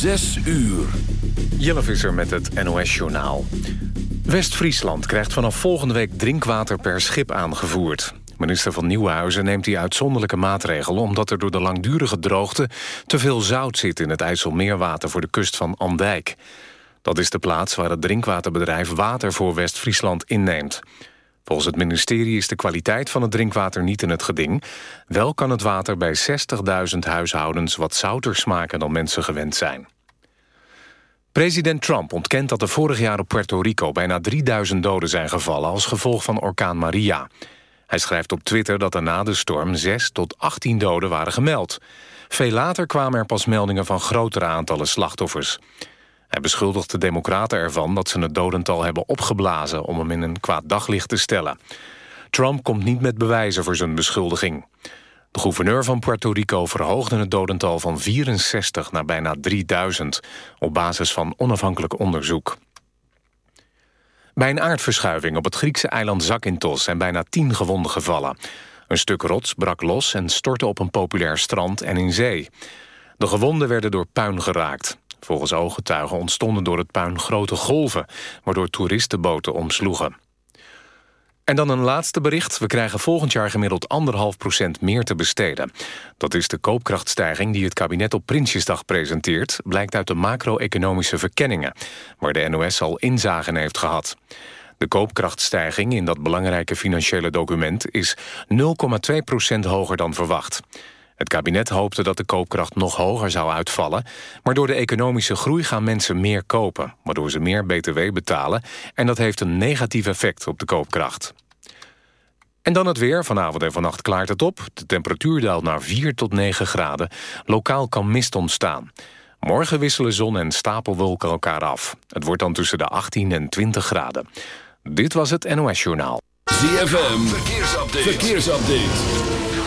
Zes uur. Jelle Visser met het NOS-journaal. West-Friesland krijgt vanaf volgende week drinkwater per schip aangevoerd. Minister van Nieuwenhuizen neemt die uitzonderlijke maatregel... omdat er door de langdurige droogte te veel zout zit... in het IJsselmeerwater voor de kust van Andijk. Dat is de plaats waar het drinkwaterbedrijf water voor West-Friesland inneemt. Volgens het ministerie is de kwaliteit van het drinkwater niet in het geding. Wel kan het water bij 60.000 huishoudens wat zouter smaken dan mensen gewend zijn. President Trump ontkent dat er vorig jaar op Puerto Rico bijna 3000 doden zijn gevallen als gevolg van orkaan Maria. Hij schrijft op Twitter dat er na de storm 6 tot 18 doden waren gemeld. Veel later kwamen er pas meldingen van grotere aantallen slachtoffers. Hij beschuldigt de democraten ervan dat ze het dodental hebben opgeblazen... om hem in een kwaad daglicht te stellen. Trump komt niet met bewijzen voor zijn beschuldiging. De gouverneur van Puerto Rico verhoogde het dodental van 64 naar bijna 3000... op basis van onafhankelijk onderzoek. Bij een aardverschuiving op het Griekse eiland Zakynthos... zijn bijna 10 gewonden gevallen. Een stuk rots brak los en stortte op een populair strand en in zee. De gewonden werden door puin geraakt. Volgens ooggetuigen ontstonden door het puin grote golven... waardoor toeristenboten omsloegen. En dan een laatste bericht. We krijgen volgend jaar gemiddeld anderhalf procent meer te besteden. Dat is de koopkrachtstijging die het kabinet op Prinsjesdag presenteert... blijkt uit de macro-economische verkenningen... waar de NOS al inzagen heeft gehad. De koopkrachtstijging in dat belangrijke financiële document... is 0,2 procent hoger dan verwacht. Het kabinet hoopte dat de koopkracht nog hoger zou uitvallen... maar door de economische groei gaan mensen meer kopen... waardoor ze meer btw betalen... en dat heeft een negatief effect op de koopkracht. En dan het weer. Vanavond en vannacht klaart het op. De temperatuur daalt naar 4 tot 9 graden. Lokaal kan mist ontstaan. Morgen wisselen zon en stapelwolken elkaar af. Het wordt dan tussen de 18 en 20 graden. Dit was het NOS Journaal. ZFM, verkeersupdate. verkeersupdate.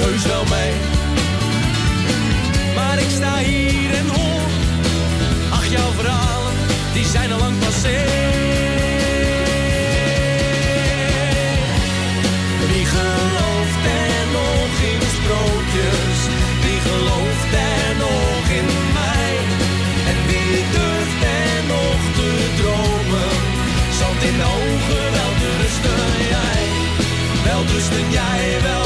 heus wel mee. Maar ik sta hier en hoor, ach jouw verhalen, die zijn al lang passé. Wie gelooft er nog in sprookjes? Wie gelooft er nog in mij? En wie durft er nog te dromen? Zand in de ogen, wel te rusten jij. Wel rusten jij, wel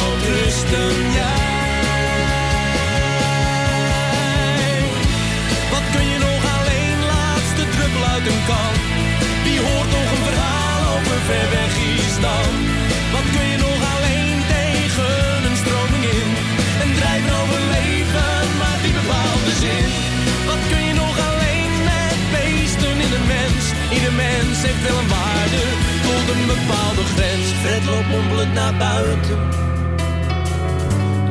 Wat kun je nog alleen, laatste druppel uit een kan? Wie hoort nog een verhaal over ver weg Istan? Wat kun je nog alleen tegen een stroming in? Een drijven overleven, maar die bepaalt de zin. Wat kun je nog alleen met beesten in een mens? Ieder mens heeft wel een waarde tot een bepaalde grens. Fred loopt naar buiten.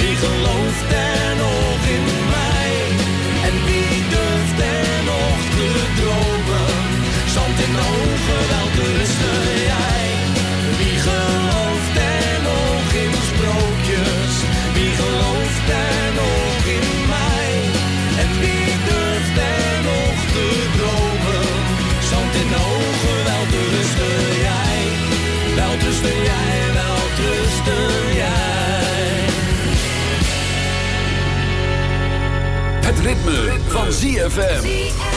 Wie gelooft er nog in mij? En wie durft er nog te dromen? Zand in ogen, wel te jij. Van ZFM.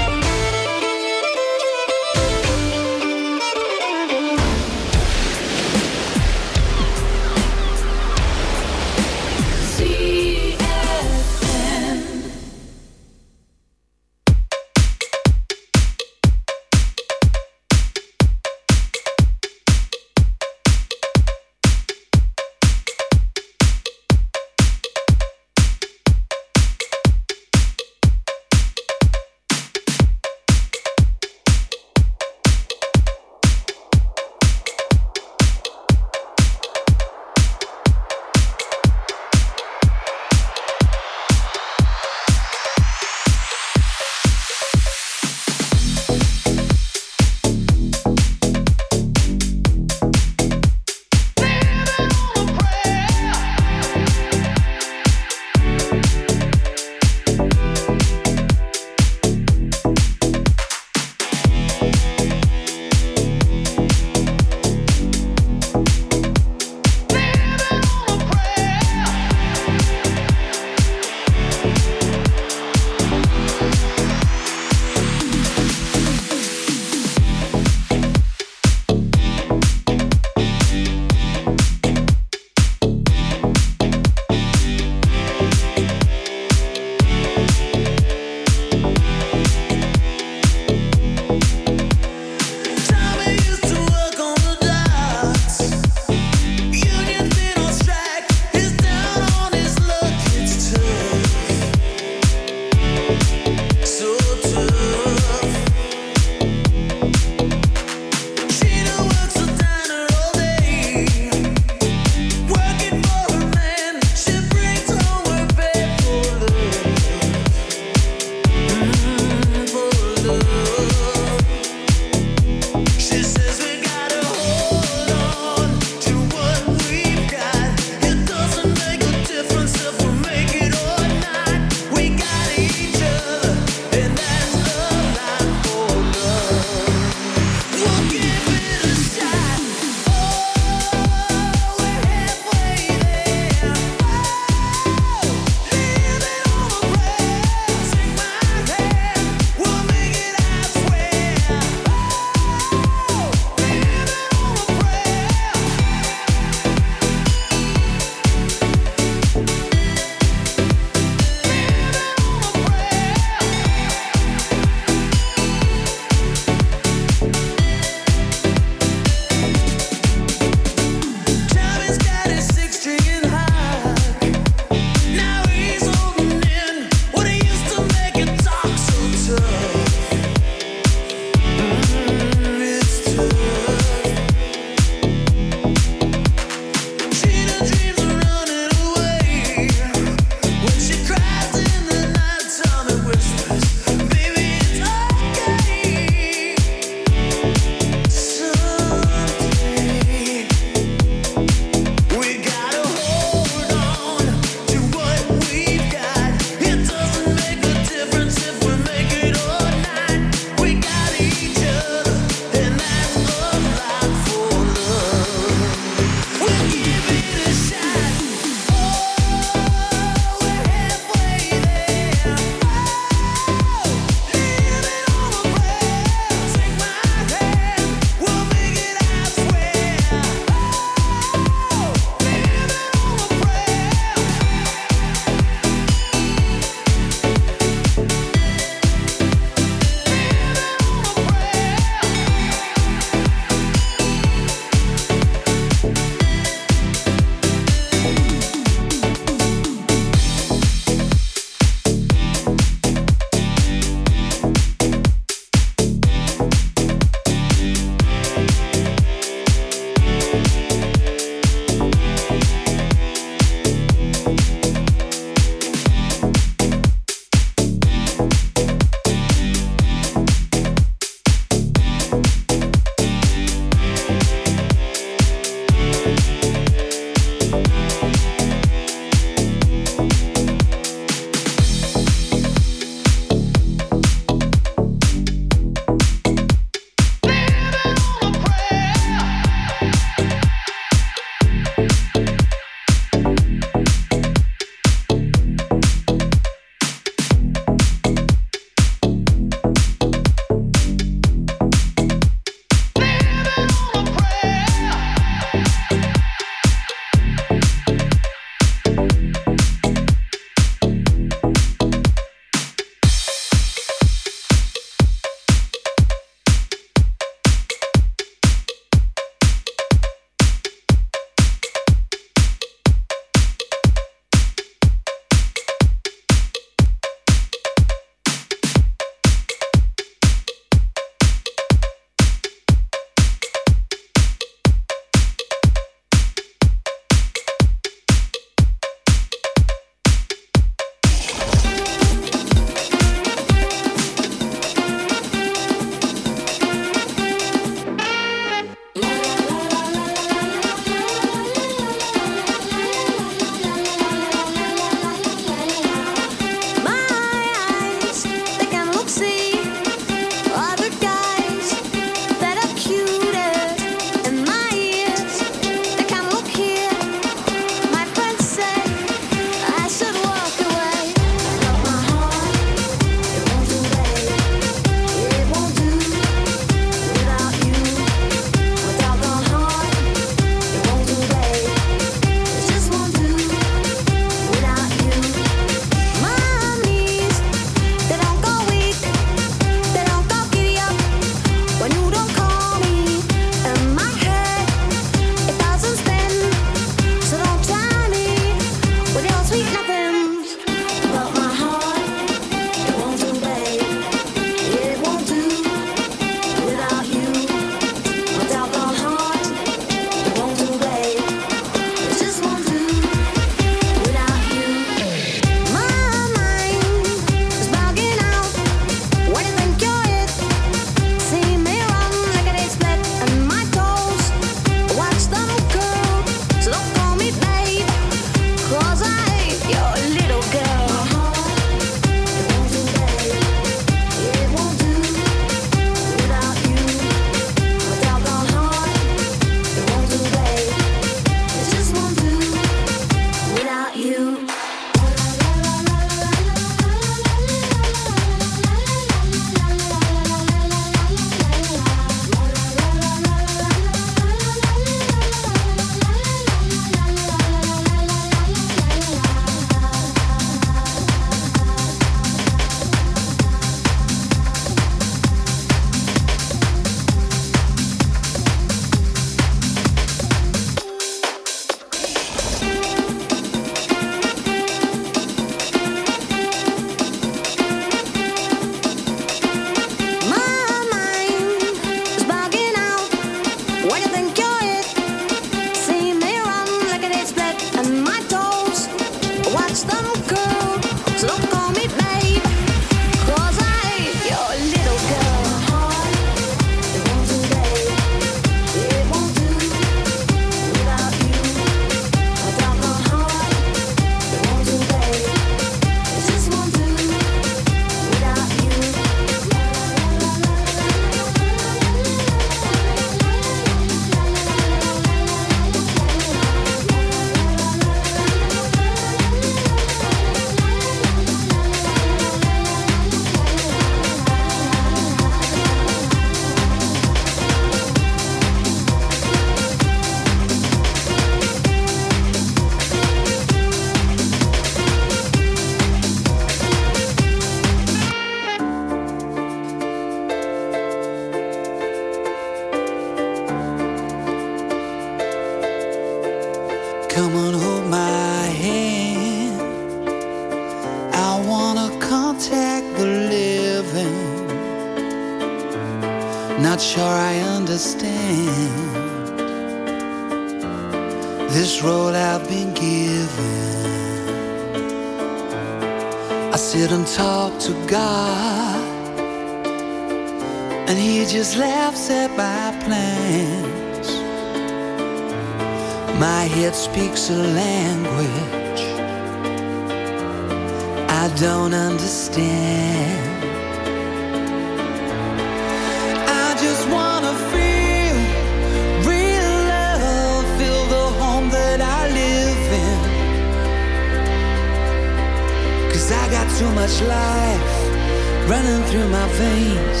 dreams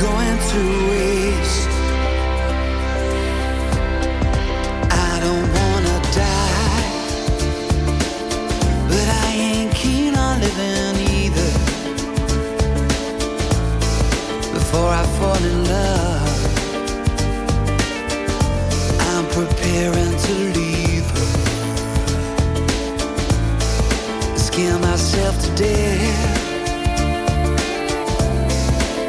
going to waste. I don't wanna die, but I ain't keen on living either. Before I fall in love, I'm preparing to leave her. Scare myself to death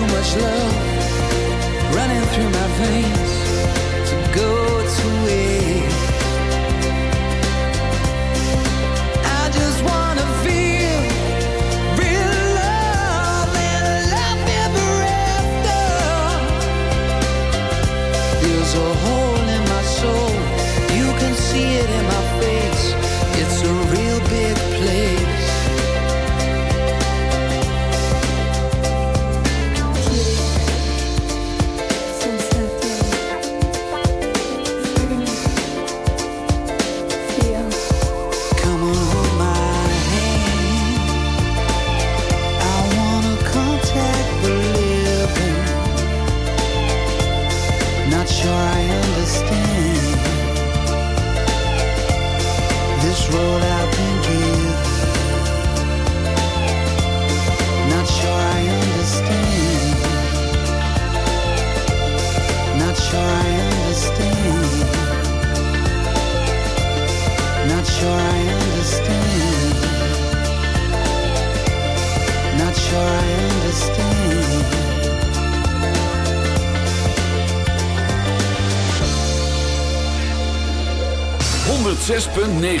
too much love running through my veins to go to waste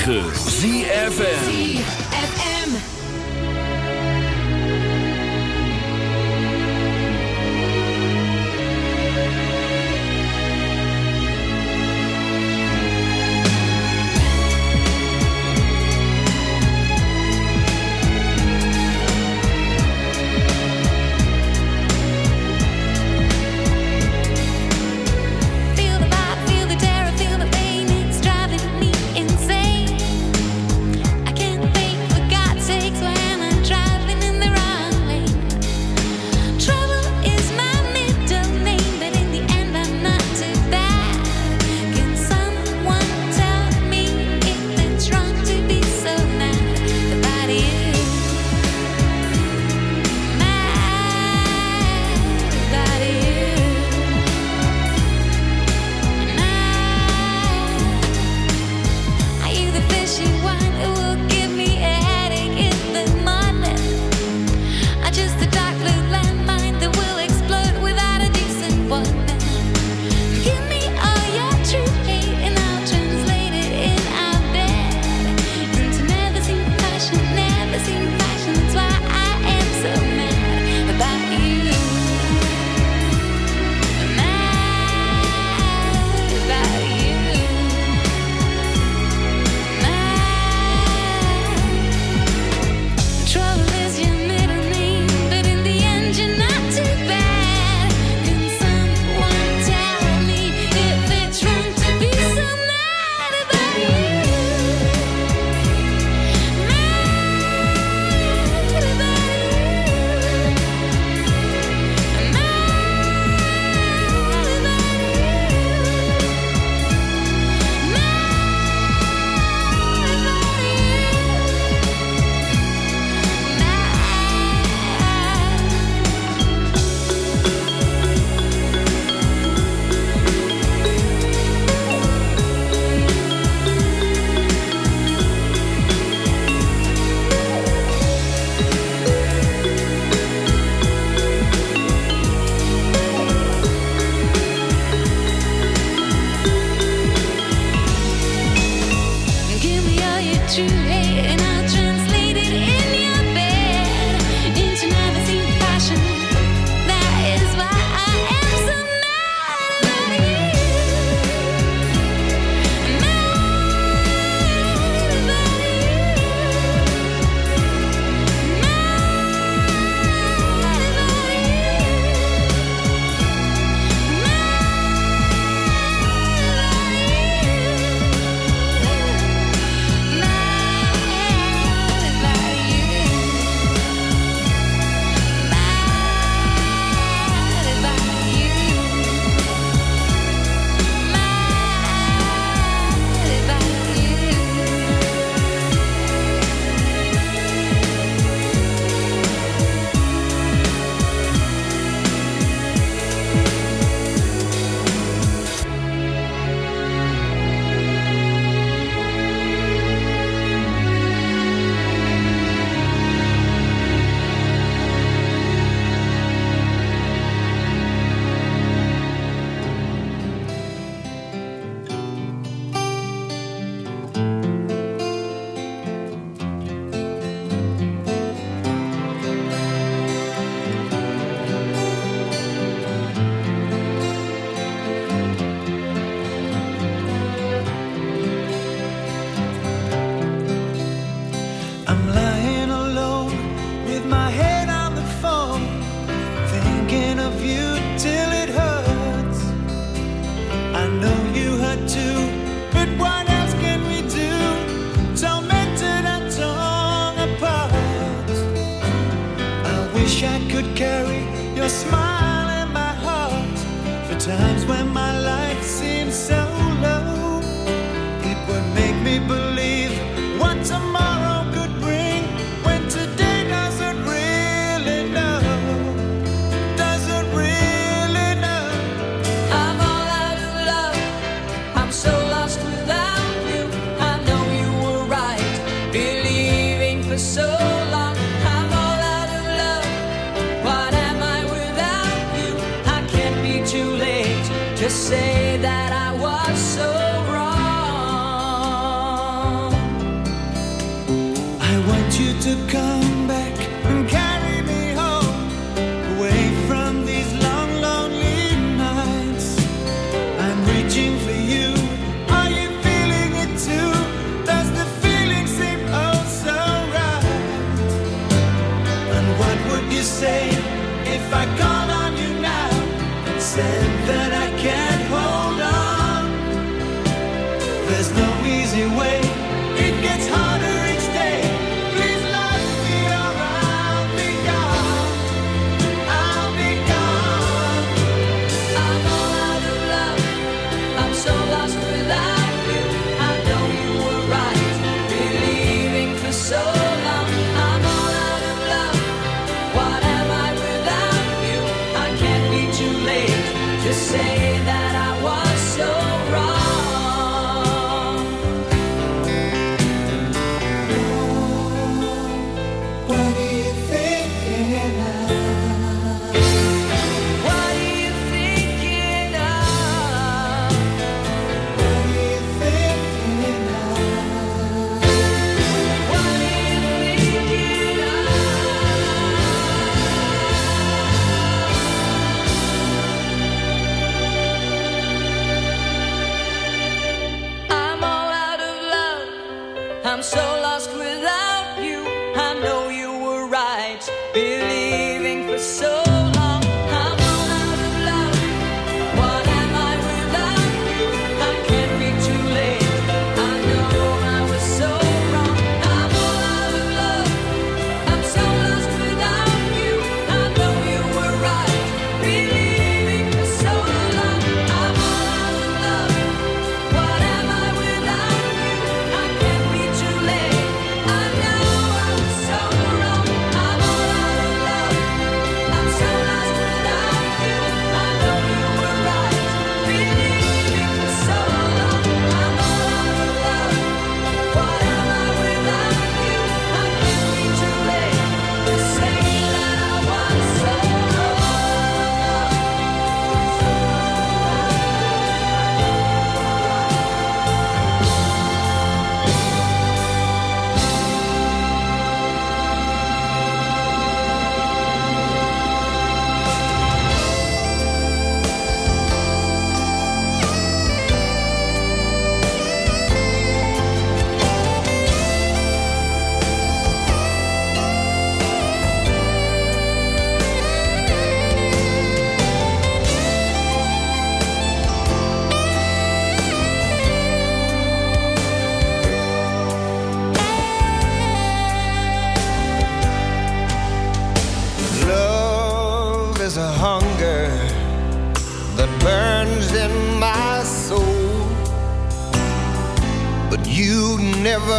106.9 ZFN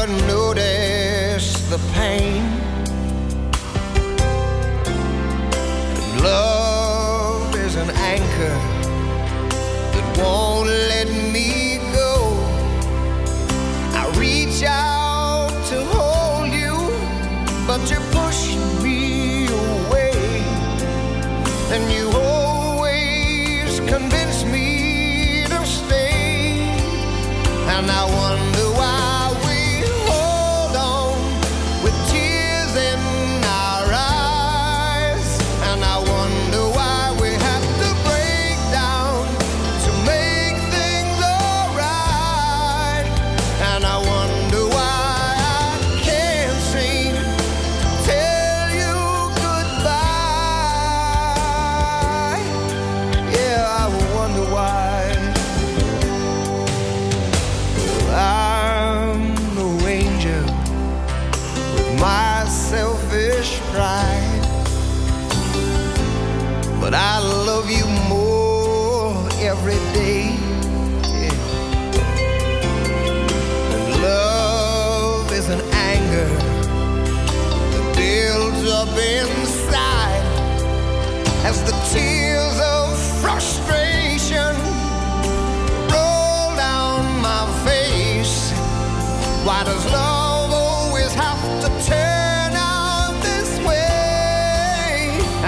couldn't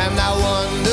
And I wonder